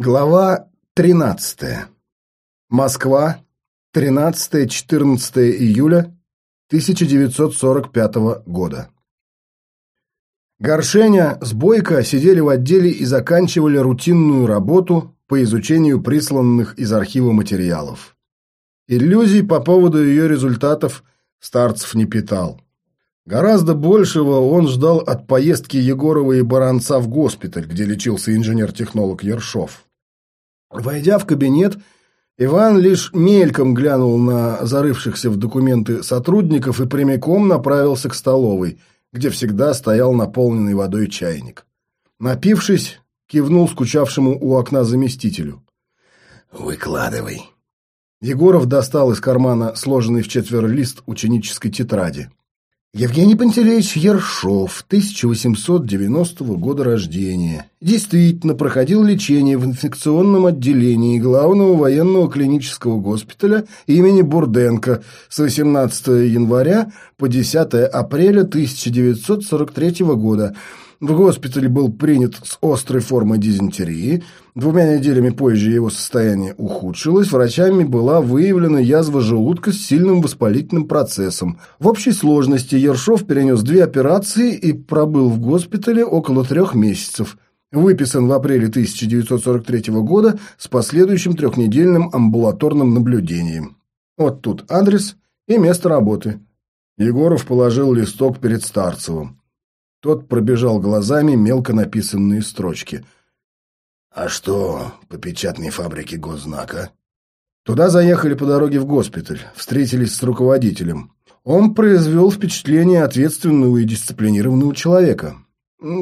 Глава 13. Москва, 13-14 июля 1945 года. Горшеня с Бойко сидели в отделе и заканчивали рутинную работу по изучению присланных из архива материалов. Иллюзий по поводу ее результатов Старцев не питал. Гораздо большего он ждал от поездки Егорова и Баранца в госпиталь, где лечился инженер-технолог Ершов. Войдя в кабинет, Иван лишь мельком глянул на зарывшихся в документы сотрудников и прямиком направился к столовой, где всегда стоял наполненный водой чайник. Напившись, кивнул скучавшему у окна заместителю. «Выкладывай». Егоров достал из кармана сложенный в четверо лист ученической тетради. Евгений Пантелеич Ершов, 1890 года рождения. Действительно проходил лечение в инфекционном отделении главного военного клинического госпиталя имени Бурденко с 18 января по 10 апреля 1943 года – в госпитале был принят с острой формой дизентерии. Двумя неделями позже его состояние ухудшилось. Врачами была выявлена язва желудка с сильным воспалительным процессом. В общей сложности Ершов перенес две операции и пробыл в госпитале около трех месяцев. Выписан в апреле 1943 года с последующим трехнедельным амбулаторным наблюдением. Вот тут адрес и место работы. Егоров положил листок перед Старцевым. Тот пробежал глазами мелко написанные строчки. «А что по печатной фабрике госзнака?» Туда заехали по дороге в госпиталь, встретились с руководителем. Он произвел впечатление ответственного и дисциплинированного человека.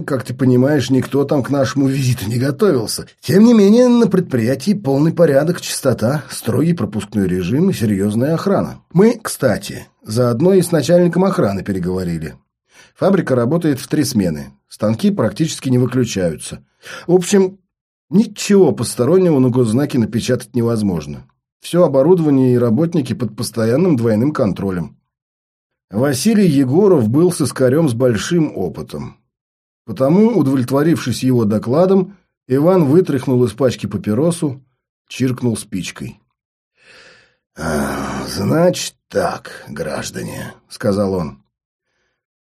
Как ты понимаешь, никто там к нашему визиту не готовился. Тем не менее, на предприятии полный порядок, чистота, строгий пропускной режим и серьезная охрана. Мы, кстати, заодно и с начальником охраны переговорили. Фабрика работает в три смены. Станки практически не выключаются. В общем, ничего постороннего на госзнаке напечатать невозможно. Все оборудование и работники под постоянным двойным контролем. Василий Егоров был сыскарем с большим опытом. Потому, удовлетворившись его докладом, Иван вытряхнул из пачки папиросу, чиркнул спичкой. «А, «Значит так, граждане», — сказал он.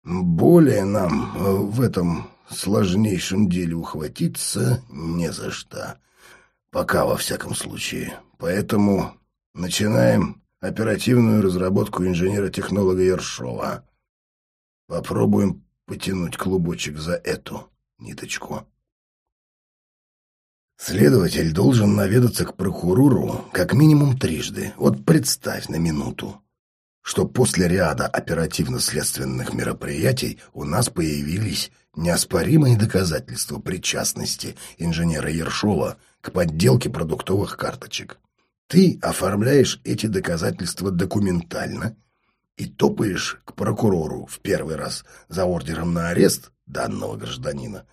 Более нам э, в этом сложнейшем деле ухватиться не за что. Пока, во всяком случае. Поэтому начинаем оперативную разработку инженера-технолога Ершова. Попробуем потянуть клубочек за эту ниточку. Следователь должен наведаться к прокурору как минимум трижды. Вот представь на минуту что после ряда оперативно-следственных мероприятий у нас появились неоспоримые доказательства причастности инженера Ершова к подделке продуктовых карточек. Ты оформляешь эти доказательства документально и топаешь к прокурору в первый раз за ордером на арест данного гражданина.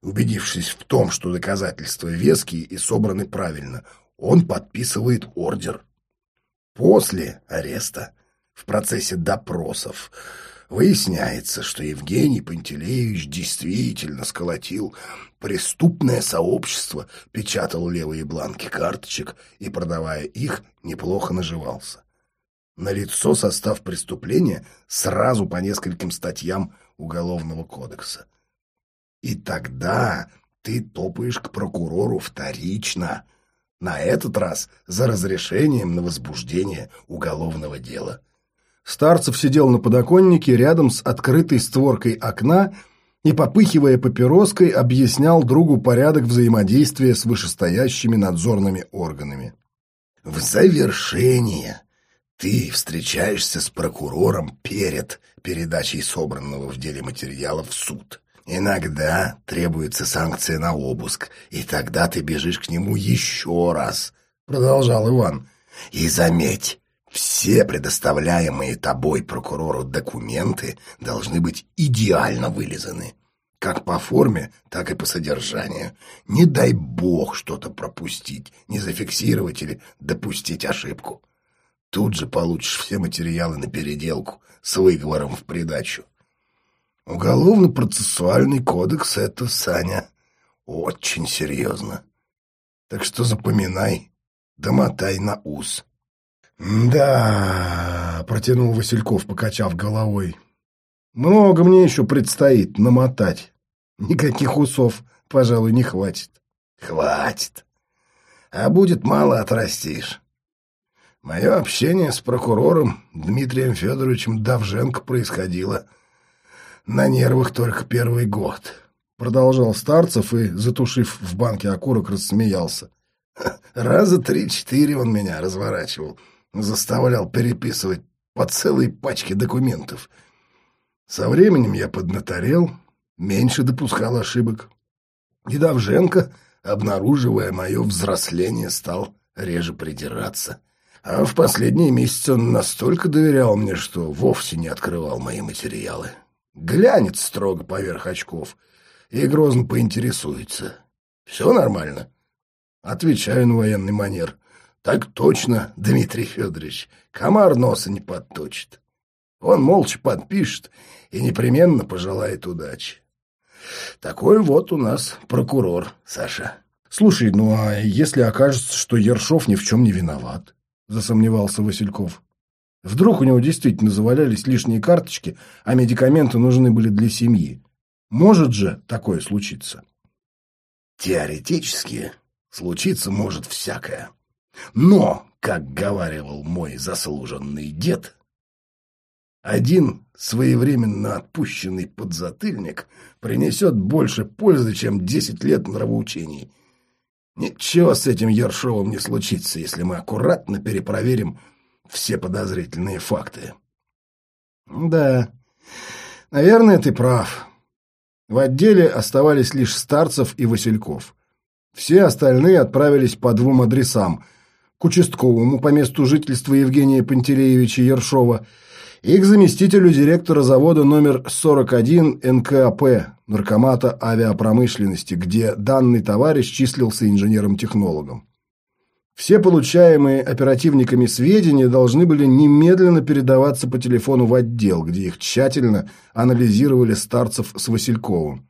Убедившись в том, что доказательства веские и собраны правильно, он подписывает ордер. После ареста в процессе допросов выясняется, что Евгений Пантелеевич действительно сколотил преступное сообщество, печатал левые бланки карточек и, продавая их, неплохо наживался. Налицо состав преступления сразу по нескольким статьям Уголовного кодекса. И тогда ты топаешь к прокурору вторично, на этот раз за разрешением на возбуждение уголовного дела. Старцев сидел на подоконнике рядом с открытой створкой окна и, попыхивая папироской, объяснял другу порядок взаимодействия с вышестоящими надзорными органами. «В завершение ты встречаешься с прокурором перед передачей собранного в деле материала в суд. Иногда требуется санкция на обыск, и тогда ты бежишь к нему еще раз», — продолжал Иван. «И заметь, все предоставляемые тобой прокурору документы должны быть идеально вылизаны. Как по форме, так и по содержанию. Не дай бог что-то пропустить, не зафиксировать или допустить ошибку. Тут же получишь все материалы на переделку с выговором в придачу. Уголовно-процессуальный кодекс — это, Саня, очень серьезно. Так что запоминай, домотай на ус. «Да...» — протянул Васильков, покачав головой. «Много мне еще предстоит намотать. Никаких усов, пожалуй, не хватит». «Хватит. А будет мало отрастишь. Мое общение с прокурором Дмитрием Федоровичем Давженко происходило на нервах только первый год». Продолжал Старцев и, затушив в банке окурок, рассмеялся. «Раза три-четыре он меня разворачивал» заставлял переписывать по целой пачке документов. Со временем я поднаторел, меньше допускал ошибок. И Давженко, обнаруживая мое взросление, стал реже придираться. А в последние месяцы он настолько доверял мне, что вовсе не открывал мои материалы. Глянет строго поверх очков и грозно поинтересуется. «Все нормально?» Отвечаю на военный манер. Так точно, Дмитрий Федорович, комар носа не подточит. Он молча подпишет и непременно пожелает удачи. Такой вот у нас прокурор, Саша. Слушай, ну а если окажется, что Ершов ни в чем не виноват? Засомневался Васильков. Вдруг у него действительно завалялись лишние карточки, а медикаменты нужны были для семьи. Может же такое случиться? Теоретически случиться может всякое. Но, как говаривал мой заслуженный дед, один своевременно отпущенный подзатыльник принесет больше пользы, чем десять лет нравоучений. Ничего с этим Ершовым не случится, если мы аккуратно перепроверим все подозрительные факты. Да, наверное, ты прав. В отделе оставались лишь Старцев и Васильков. Все остальные отправились по двум адресам – к участковому по месту жительства Евгения Пантелеевича Ершова и к заместителю директора завода номер 41 НКАП, наркомата авиапромышленности, где данный товарищ числился инженером-технологом. Все получаемые оперативниками сведения должны были немедленно передаваться по телефону в отдел, где их тщательно анализировали Старцев с Васильковым.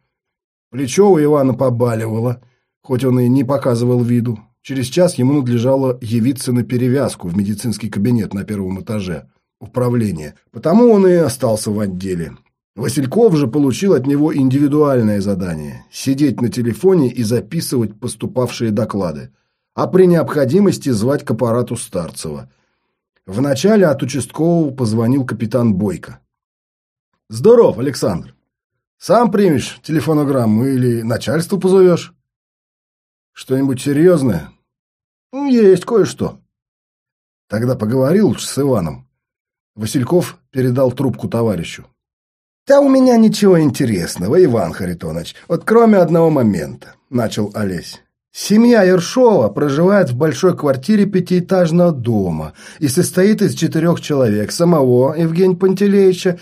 Плечо у Ивана побаливало, хоть он и не показывал виду. Через час ему надлежало явиться на перевязку в медицинский кабинет на первом этаже управления, потому он и остался в отделе. Васильков же получил от него индивидуальное задание – сидеть на телефоне и записывать поступавшие доклады, а при необходимости звать к аппарату Старцева. Вначале от участкового позвонил капитан Бойко. «Здоров, Александр. Сам примешь телефонограмму или начальство позовешь?» Что-нибудь серьезное? Есть кое-что. Тогда поговорил с Иваном. Васильков передал трубку товарищу. «Да у меня ничего интересного, Иван Харитонович, вот кроме одного момента», — начал Олесь. «Семья Ершова проживает в большой квартире пятиэтажного дома и состоит из четырех человек. Самого Евгения Пантелеича,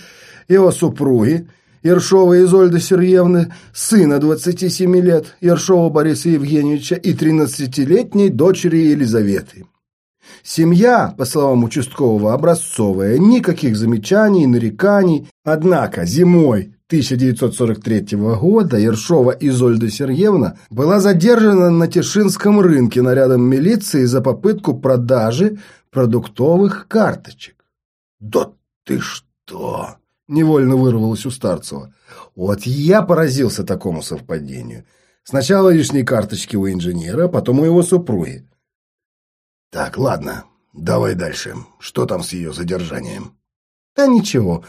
его супруги Ершова Изольды Сергеевны, сына 27 лет, Ершова Бориса Евгеньевича и 13-летней дочери Елизаветы. Семья, по словам участкового, образцовая, никаких замечаний, нареканий. Однако зимой 1943 года Ершова Изольда Сергеевна была задержана на Тишинском рынке нарядом милиции за попытку продажи продуктовых карточек. «Да ты что!» Невольно вырвалось у Старцева. Вот я поразился такому совпадению. Сначала лишние карточки у инженера, потом у его супруги. Так, ладно, давай дальше. Что там с ее задержанием? Да ничего.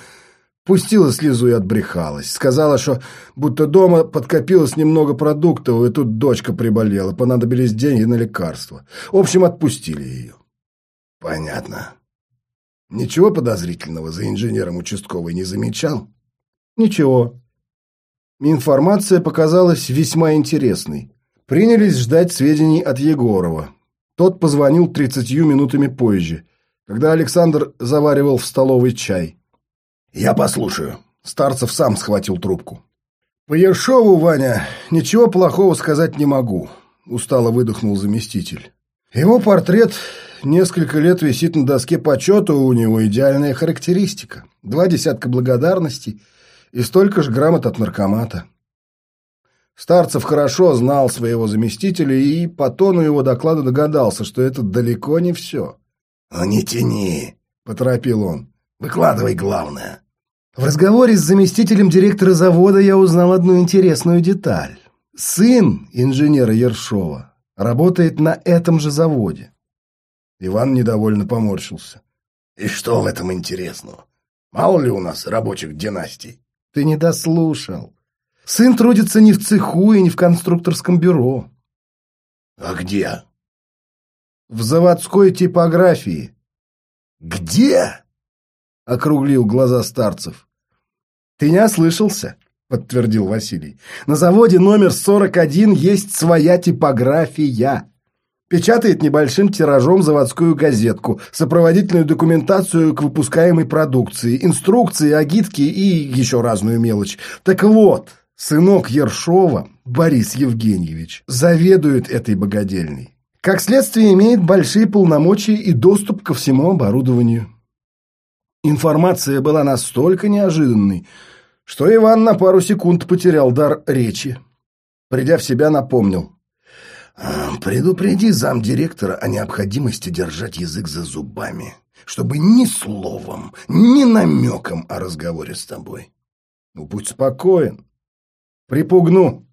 Пустила слезу и отбрехалась. Сказала, что будто дома подкопилось немного продуктов, и тут дочка приболела, понадобились деньги на лекарства. В общем, отпустили ее. Понятно. Ничего подозрительного за инженером участковый не замечал? Ничего. Информация показалась весьма интересной. Принялись ждать сведений от Егорова. Тот позвонил тридцатью минутами позже, когда Александр заваривал в столовой чай. «Я послушаю». Старцев сам схватил трубку. «По Ершову, Ваня, ничего плохого сказать не могу», — устало выдохнул заместитель. «Его портрет несколько лет висит на доске почета, у него идеальная характеристика. Два десятка благодарностей и столько же грамот от наркомата. Старцев хорошо знал своего заместителя и по тону его доклада догадался, что это далеко не все. «Ну не тяни», — поторопил он. «Выкладывай главное». В разговоре с заместителем директора завода я узнал одну интересную деталь. Сын инженера Ершова работает на этом же заводе. Иван недовольно поморщился. «И что в этом интересного? Мало ли у нас рабочих династий?» «Ты не дослушал. Сын трудится не в цеху и не в конструкторском бюро. А где? В заводской типографии. Где? Округлил глаза старцев. Ты не ослышался, подтвердил Василий. На заводе номер 41 есть своя типография. Печатает небольшим тиражом заводскую газетку, сопроводительную документацию к выпускаемой продукции, инструкции, агитки и еще разную мелочь. Так вот, Сынок Ершова, Борис Евгеньевич, заведует этой богадельней. Как следствие, имеет большие полномочия и доступ ко всему оборудованию. Информация была настолько неожиданной, что Иван на пару секунд потерял дар речи. Придя в себя, напомнил. «А, «Предупреди замдиректора о необходимости держать язык за зубами, чтобы ни словом, ни намеком о разговоре с тобой». «Ну, будь спокоен. Припугну.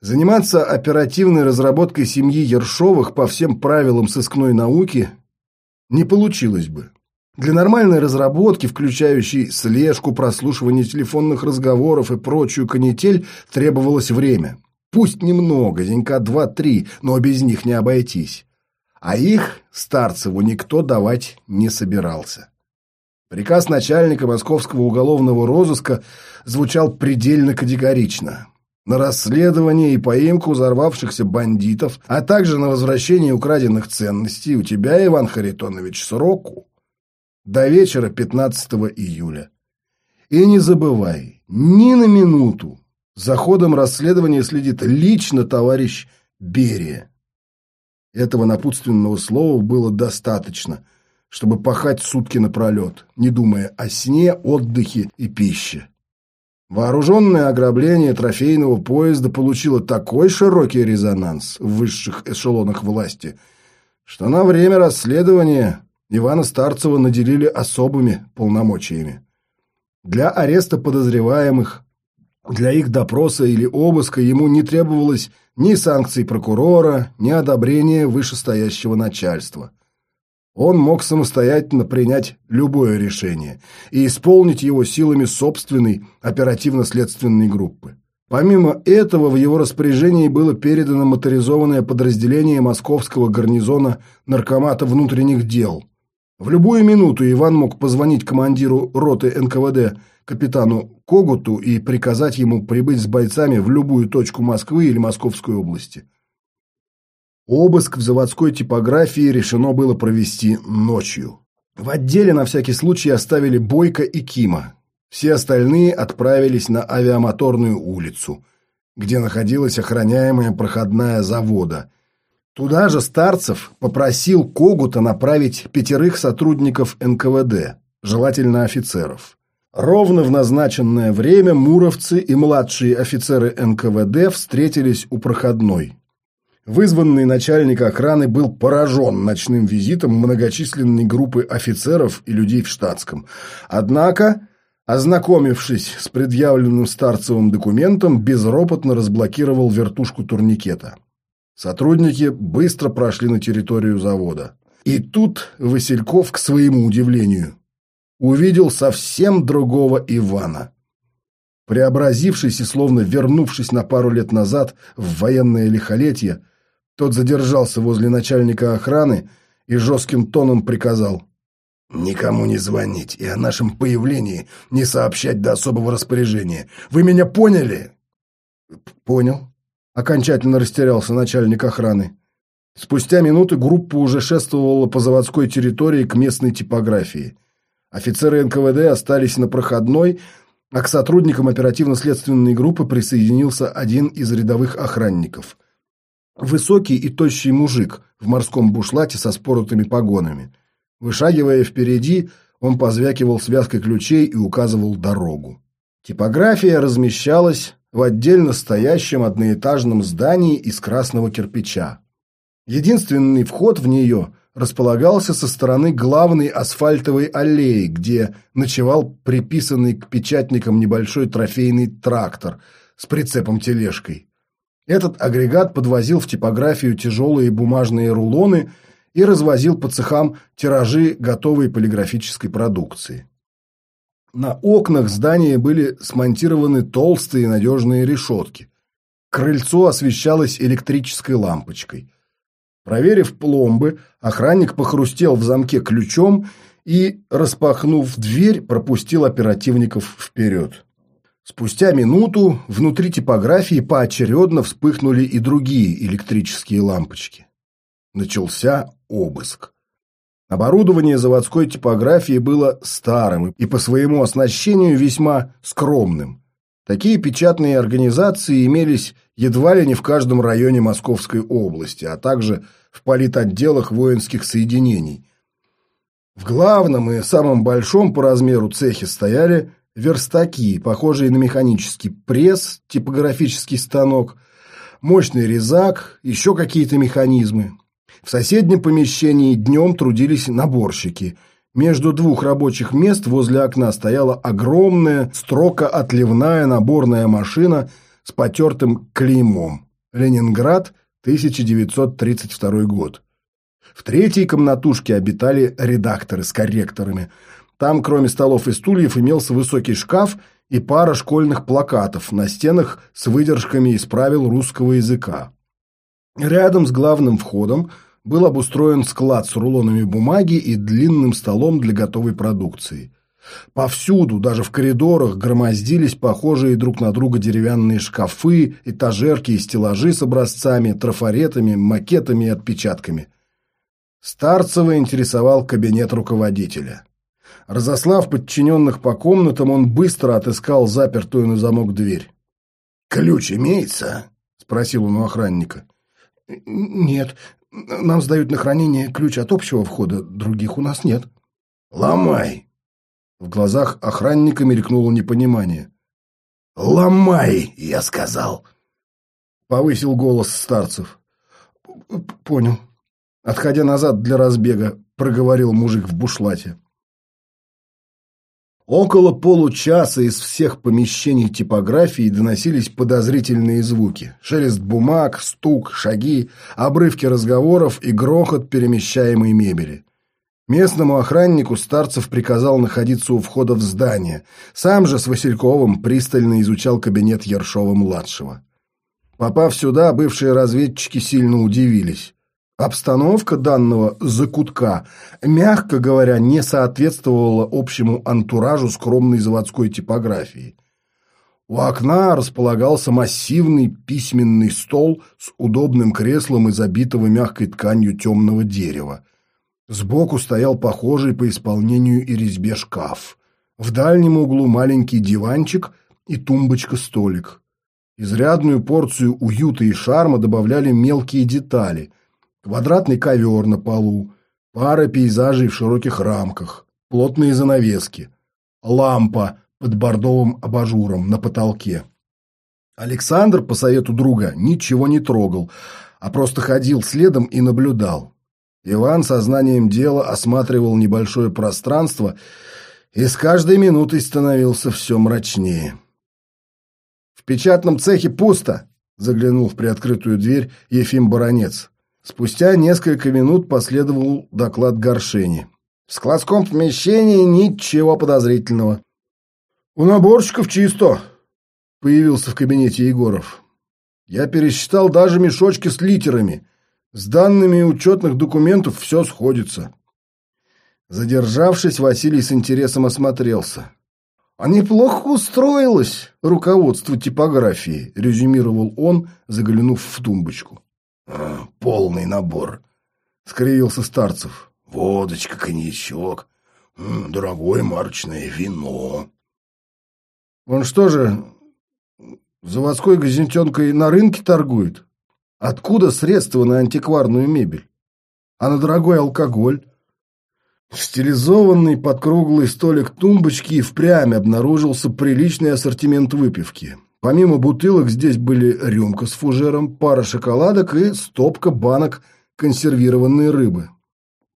Заниматься оперативной разработкой семьи Ершовых по всем правилам сыскной науки не получилось бы. Для нормальной разработки, включающей слежку, прослушивание телефонных разговоров и прочую канитель, требовалось время. Пусть немного, денька два-три, но без них не обойтись. А их Старцеву никто давать не собирался. Приказ начальника московского уголовного розыска звучал предельно категорично. На расследование и поимку взорвавшихся бандитов, а также на возвращение украденных ценностей у тебя, Иван Харитонович, сроку до вечера 15 июля. И не забывай, ни на минуту за ходом расследования следит лично товарищ Берия. Этого напутственного слова было достаточно – чтобы пахать сутки напролет, не думая о сне, отдыхе и пище. Вооруженное ограбление трофейного поезда получило такой широкий резонанс в высших эшелонах власти, что на время расследования Ивана Старцева наделили особыми полномочиями. Для ареста подозреваемых, для их допроса или обыска ему не требовалось ни санкций прокурора, ни одобрения вышестоящего начальства. Он мог самостоятельно принять любое решение и исполнить его силами собственной оперативно-следственной группы. Помимо этого, в его распоряжении было передано моторизованное подразделение московского гарнизона Наркомата внутренних дел. В любую минуту Иван мог позвонить командиру роты НКВД капитану Когуту и приказать ему прибыть с бойцами в любую точку Москвы или Московской области. Обыск в заводской типографии решено было провести ночью. В отделе на всякий случай оставили Бойко и Кима. Все остальные отправились на авиамоторную улицу, где находилась охраняемая проходная завода. Туда же Старцев попросил Когута направить пятерых сотрудников НКВД, желательно офицеров. Ровно в назначенное время муровцы и младшие офицеры НКВД встретились у проходной. Вызванный начальник охраны был поражен ночным визитом многочисленной группы офицеров и людей в штатском. Однако, ознакомившись с предъявленным Старцевым документом, безропотно разблокировал вертушку турникета. Сотрудники быстро прошли на территорию завода. И тут Васильков, к своему удивлению, увидел совсем другого Ивана. Преобразившись и словно вернувшись на пару лет назад в военное лихолетие, тот задержался возле начальника охраны и жестким тоном приказал. «Никому не звонить и о нашем появлении не сообщать до особого распоряжения. Вы меня поняли?» «Понял», — окончательно растерялся начальник охраны. Спустя минуты группа уже шествовала по заводской территории к местной типографии. Офицеры НКВД остались на проходной, а к сотрудникам оперативно-следственной группы присоединился один из рядовых охранников. Высокий и тощий мужик в морском бушлате со споротыми погонами. Вышагивая впереди, он позвякивал связкой ключей и указывал дорогу. Типография размещалась в отдельно стоящем одноэтажном здании из красного кирпича. Единственный вход в нее располагался со стороны главной асфальтовой аллеи, где ночевал приписанный к печатникам небольшой трофейный трактор с прицепом-тележкой. Этот агрегат подвозил в типографию тяжелые бумажные рулоны и развозил по цехам тиражи готовой полиграфической продукции. На окнах здания были смонтированы толстые надежные решетки. Крыльцо освещалось электрической лампочкой. Проверив пломбы, охранник похрустел в замке ключом и, распахнув дверь, пропустил оперативников вперед. Спустя минуту внутри типографии поочередно вспыхнули и другие электрические лампочки. Начался обыск. Оборудование заводской типографии было старым и по своему оснащению весьма скромным. Такие печатные организации имелись едва ли не в каждом районе Московской области, а также в политотделах воинских соединений. В главном и самом большом по размеру цехе стояли верстаки, похожие на механический пресс, типографический станок, мощный резак, еще какие-то механизмы. В соседнем помещении днем трудились наборщики. Между двух рабочих мест возле окна стояла огромная, строка отливная наборная машина с потертым клеймом. Ленинград, 1932 год. В третьей комнатушке обитали редакторы с корректорами. Там, кроме столов и стульев, имелся высокий шкаф и пара школьных плакатов на стенах с выдержками из правил русского языка. Рядом с главным входом – был обустроен склад с рулонами бумаги и длинным столом для готовой продукции. Повсюду, даже в коридорах, громоздились похожие друг на друга деревянные шкафы, этажерки и стеллажи с образцами, трафаретами, макетами и отпечатками. Старцева интересовал кабинет руководителя. Разослав подчиненных по комнатам, он быстро отыскал запертую на замок дверь. «Ключ имеется?» – спросил он у охранника. «Нет, нам сдают на хранение ключ от общего входа, других у нас нет. Ломай. В глазах охранника мелькнуло непонимание. Ломай, я сказал. Повысил голос старцев. Понял. Отходя назад для разбега, проговорил мужик в бушлате. Около получаса из всех помещений типографии доносились подозрительные звуки. Шелест бумаг, стук, шаги, обрывки разговоров и грохот перемещаемой мебели. Местному охраннику Старцев приказал находиться у входа в здание. Сам же с Васильковым пристально изучал кабинет Ершова-младшего. Попав сюда, бывшие разведчики сильно удивились. Обстановка данного закутка, мягко говоря, не соответствовала общему антуражу скромной заводской типографии. У окна располагался массивный письменный стол с удобным креслом из обитого мягкой тканью темного дерева. Сбоку стоял похожий по исполнению и резьбе шкаф. В дальнем углу маленький диванчик и тумбочка-столик. Изрядную порцию уюта и шарма добавляли мелкие детали – квадратный ковер на полу, пара пейзажей в широких рамках, плотные занавески, лампа под бордовым абажуром на потолке. Александр, по совету друга, ничего не трогал, а просто ходил следом и наблюдал. Иван сознанием дела осматривал небольшое пространство и с каждой минутой становился все мрачнее. «В печатном цехе пусто!» — заглянул в приоткрытую дверь Ефим Баранец. Спустя несколько минут последовал доклад Горшени. В складском помещении ничего подозрительного. «У наборщиков чисто», — появился в кабинете Егоров. «Я пересчитал даже мешочки с литерами. С данными учетных документов все сходится». Задержавшись, Василий с интересом осмотрелся. «А неплохо устроилось руководство типографии», — резюмировал он, заглянув в тумбочку. Полный набор. Скривился Старцев. Водочка, коньячок, дорогое марочное вино. Он что же, заводской газетенкой на рынке торгует? Откуда средства на антикварную мебель? А на дорогой алкоголь? Стилизованный под круглый столик тумбочки впрямь обнаружился приличный ассортимент выпивки. Помимо бутылок здесь были рюмка с фужером, пара шоколадок и стопка банок консервированной рыбы.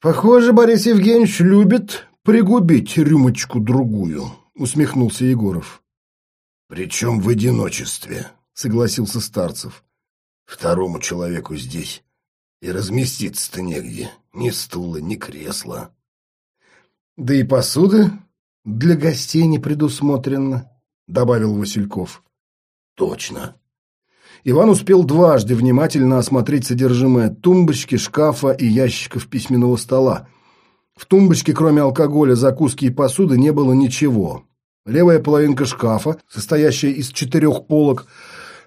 «Похоже, Борис Евгеньевич любит пригубить рюмочку-другую», — усмехнулся Егоров. «Причем в одиночестве», — согласился Старцев. «Второму человеку здесь и разместиться-то негде. Ни стула, ни кресла». «Да и посуды для гостей не предусмотрено», — добавил Васильков. «Точно». Иван успел дважды внимательно осмотреть содержимое тумбочки, шкафа и ящиков письменного стола. В тумбочке, кроме алкоголя, закуски и посуды, не было ничего. Левая половинка шкафа, состоящая из четырех полок,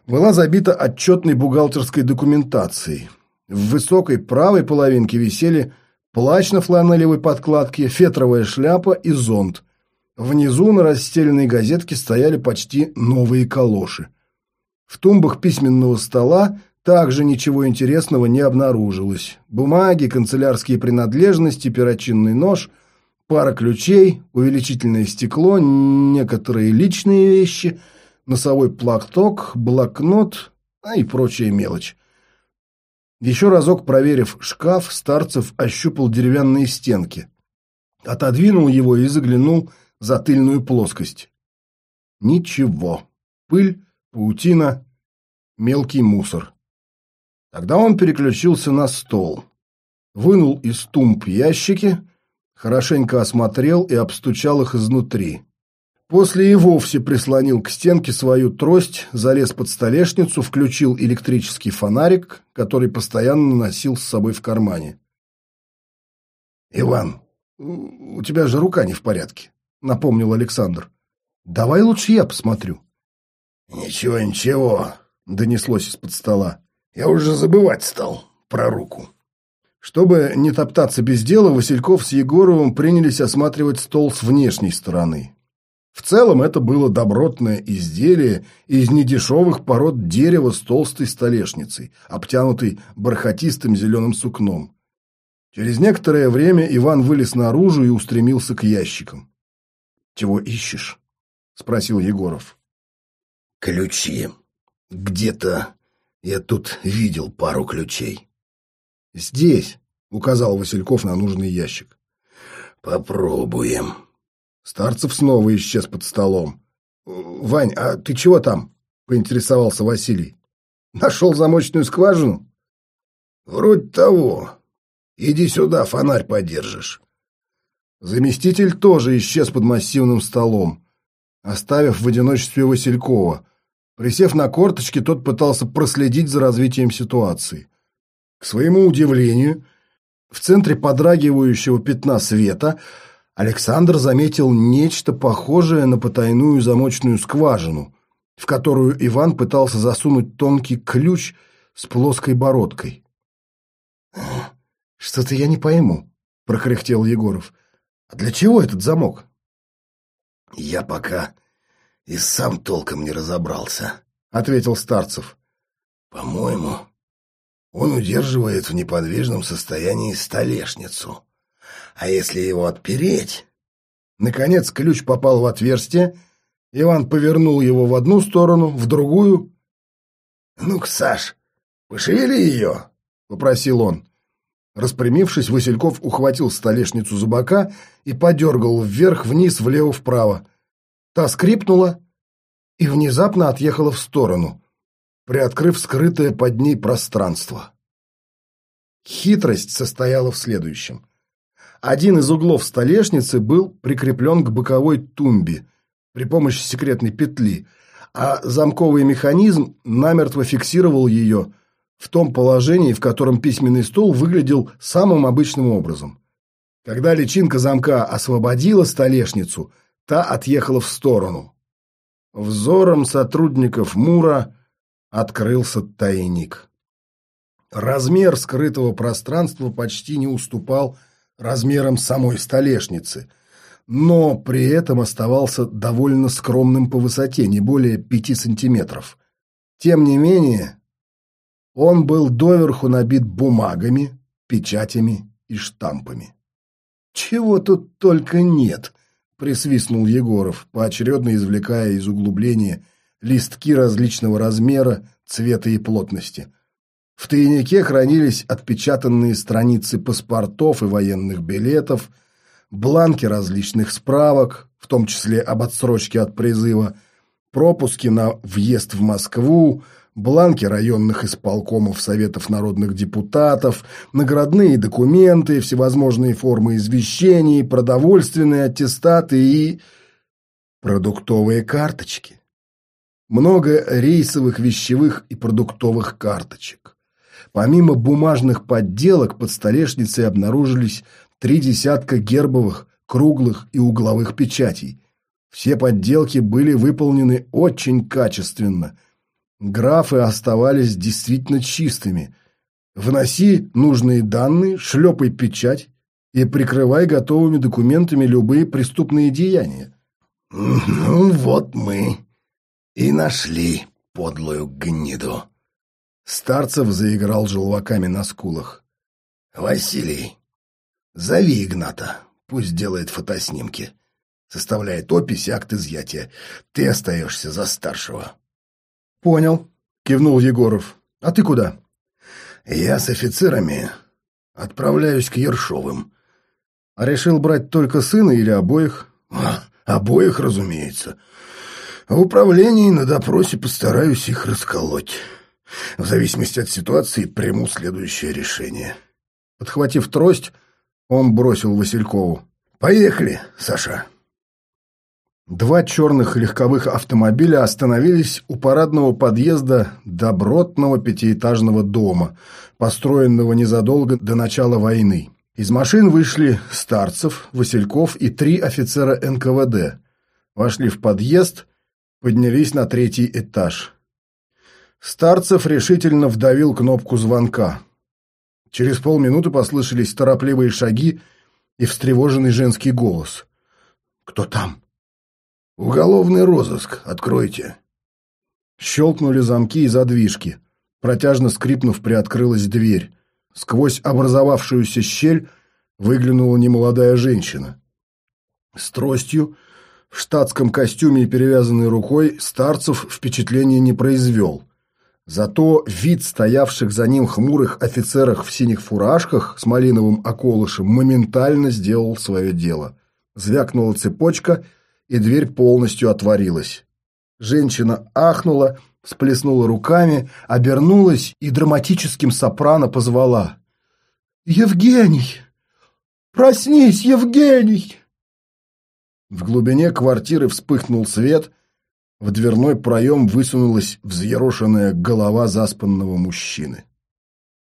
была забита отчетной бухгалтерской документацией. В высокой правой половинке висели плащ на фланелевой подкладке, фетровая шляпа и зонт. Внизу на расстеленной газетке стояли почти новые калоши. В тумбах письменного стола также ничего интересного не обнаружилось. Бумаги, канцелярские принадлежности, перочинный нож, пара ключей, увеличительное стекло, некоторые личные вещи, носовой платок, блокнот, а и прочая мелочь. Еще разок проверив шкаф, Старцев ощупал деревянные стенки. Отодвинул его и заглянул за тыльную плоскость. Ничего. Пыль, паутина, мелкий мусор. Тогда он переключился на стол. Вынул из тумб ящики, хорошенько осмотрел и обстучал их изнутри. После и вовсе прислонил к стенке свою трость, залез под столешницу, включил электрический фонарик, который постоянно носил с собой в кармане. «Иван, у тебя же рука не в порядке», — напомнил Александр. «Давай лучше я посмотрю». «Ничего, ничего», — донеслось из-под стола. «Я уже забывать стал про руку». Чтобы не топтаться без дела, Васильков с Егоровым принялись осматривать стол с внешней стороны. В целом это было добротное изделие из недешевых пород дерева с толстой столешницей, обтянутой бархатистым зеленым сукном. Через некоторое время Иван вылез наружу и устремился к ящикам. «Чего ищешь?» — спросил Егоров. «Ключи. Где-то я тут видел пару ключей». «Здесь», — указал Васильков на нужный ящик. «Попробуем». Старцев снова исчез под столом. «Вань, а ты чего там?» — поинтересовался Василий. «Нашел замочную скважину?» «Вроде того. Иди сюда, фонарь подержишь». Заместитель тоже исчез под массивным столом, оставив в одиночестве Василькова. Присев на корточки, тот пытался проследить за развитием ситуации. К своему удивлению, в центре подрагивающего пятна света – Александр заметил нечто похожее на потайную замочную скважину, в которую Иван пытался засунуть тонкий ключ с плоской бородкой. «Что-то я не пойму», — прокряхтел Егоров. «А для чего этот замок?» «Я пока и сам толком не разобрался», — ответил Старцев. «По-моему, он удерживает в неподвижном состоянии столешницу». А если его отпереть? Наконец ключ попал в отверстие. Иван повернул его в одну сторону, в другую. «Ну-ка, Саш, пошевели ее!» — попросил он. Распрямившись, Васильков ухватил столешницу за бока и подергал вверх-вниз, влево-вправо. Та скрипнула и внезапно отъехала в сторону, приоткрыв скрытое под ней пространство. Хитрость состояла в следующем. Один из углов столешницы был прикреплен к боковой тумбе при помощи секретной петли, а замковый механизм намертво фиксировал ее в том положении, в котором письменный стол выглядел самым обычным образом. Когда личинка замка освободила столешницу, та отъехала в сторону. Взором сотрудников Мура открылся тайник. Размер скрытого пространства почти не уступал размером самой столешницы, но при этом оставался довольно скромным по высоте, не более пяти сантиметров. Тем не менее, он был доверху набит бумагами, печатями и штампами. «Чего тут только нет!» — присвистнул Егоров, поочередно извлекая из углубления листки различного размера, цвета и плотности. В тайнике хранились отпечатанные страницы паспортов и военных билетов, бланки различных справок, в том числе об отсрочке от призыва, пропуски на въезд в Москву, бланки районных исполкомов Советов народных депутатов, наградные документы, всевозможные формы извещений, продовольственные аттестаты и продуктовые карточки. Много рейсовых, вещевых и продуктовых карточек. Помимо бумажных подделок под столешницей обнаружились три десятка гербовых, круглых и угловых печатей. Все подделки были выполнены очень качественно – Графы оставались действительно чистыми. Вноси нужные данные, шлепай печать и прикрывай готовыми документами любые преступные деяния. «Ну вот мы и нашли подлую гниду». Старцев заиграл желваками на скулах. «Василий, зови Игната, пусть делает фотоснимки. Составляет опись и акт изъятия. Ты остаешься за старшего». «Понял», — кивнул Егоров. «А ты куда?» «Я с офицерами отправляюсь к Ершовым». «А решил брать только сына или обоих?» а, «Обоих, разумеется. В управлении на допросе постараюсь их расколоть. В зависимости от ситуации приму следующее решение». Подхватив трость, он бросил Василькову. «Поехали, Саша». Два черных легковых автомобиля остановились у парадного подъезда добротного пятиэтажного дома, построенного незадолго до начала войны. Из машин вышли Старцев, Васильков и три офицера НКВД. Вошли в подъезд, поднялись на третий этаж. Старцев решительно вдавил кнопку звонка. Через полминуты послышались торопливые шаги и встревоженный женский голос. «Кто там?» «Уголовный розыск. Откройте». Щелкнули замки и задвижки. Протяжно скрипнув, приоткрылась дверь. Сквозь образовавшуюся щель выглянула немолодая женщина. С тростью, в штатском костюме и перевязанной рукой, Старцев впечатления не произвел. Зато вид стоявших за ним хмурых офицерах в синих фуражках с малиновым околышем моментально сделал свое дело. Звякнула цепочка — и дверь полностью отворилась. Женщина ахнула, сплеснула руками, обернулась и драматическим сопрано позвала. «Евгений! Проснись, Евгений!» В глубине квартиры вспыхнул свет, в дверной проем высунулась взъерошенная голова заспанного мужчины.